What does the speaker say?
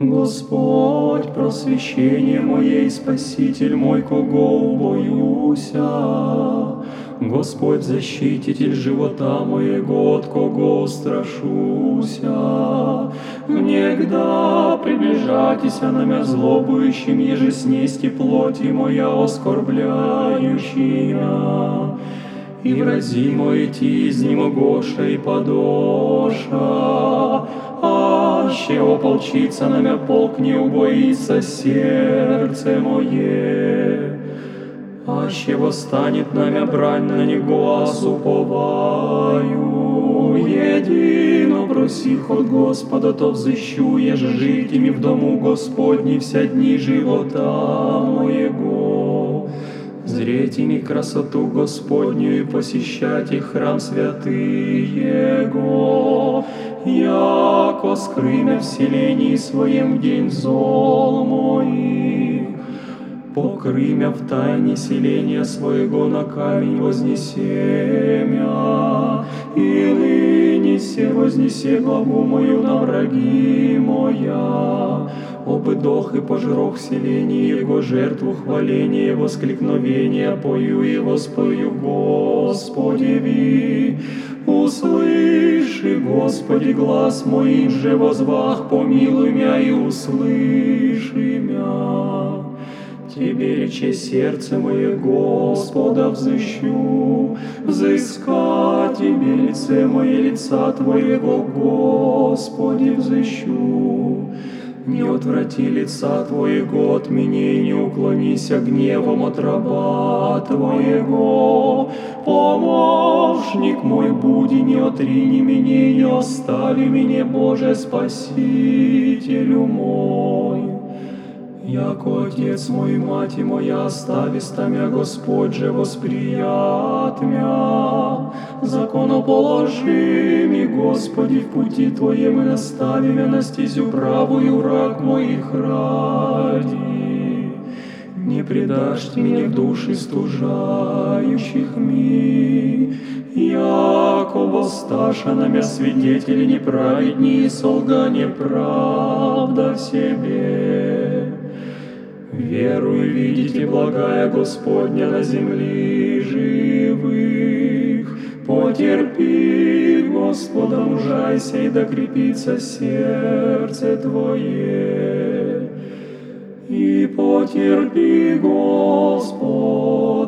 Господь, просвещение моей, Спаситель мой, кого боюся. Господь, защититель живота моего, от кого страшуся. Негда приближайтеся на мя злобующим, еже снести плоти моя оскорбляющая. И врази мой идти из немогоша и подоша, аще ополчится на мя полк, не убоится сердце мое. Аще восстанет на мя брань, на него осуповаю. Едино просих от Господа, то взыщу, еже жить ими в дому Господни вся дни живота моего. Зреть ими красоту Господню и посещать их храм святый Его, яко скрымя в селении своем день зол моих. Покрымя в тайне селения своего на камень вознесемя, и ныне се вознесе главу мою на враги моя. Обыдох и пожрох селение Его жертву хваления, воскликновения пою и воспою Господеви. Господи, глаз моим же возвах, помилуй меня и услыши меня. Тебе рече сердце мое, Господа, взыщу, взыскать Тебе лице мое, лица Твоего, Господи, взыщу. Не отврати лица Твоего от меня не уклонися гневом от раба Твоего. Помощник мой буди, не отрини меня не остави меня, Боже, Спасителю мой. Яко Отец мой, Мать и моя, остависта мя, Господь же восприят мя. Законоположими, Господи, в пути Твоем и настави мя на стезю правую враг моих ради. Не предашь меня души стужающих ми, мя свидетели неправедни, и солгание правда в себе. Верую, видите, благая Господня на земли живых. Потерпи, Господа, мужайся, и докрепится сердце Твое. И потерпи, Господа,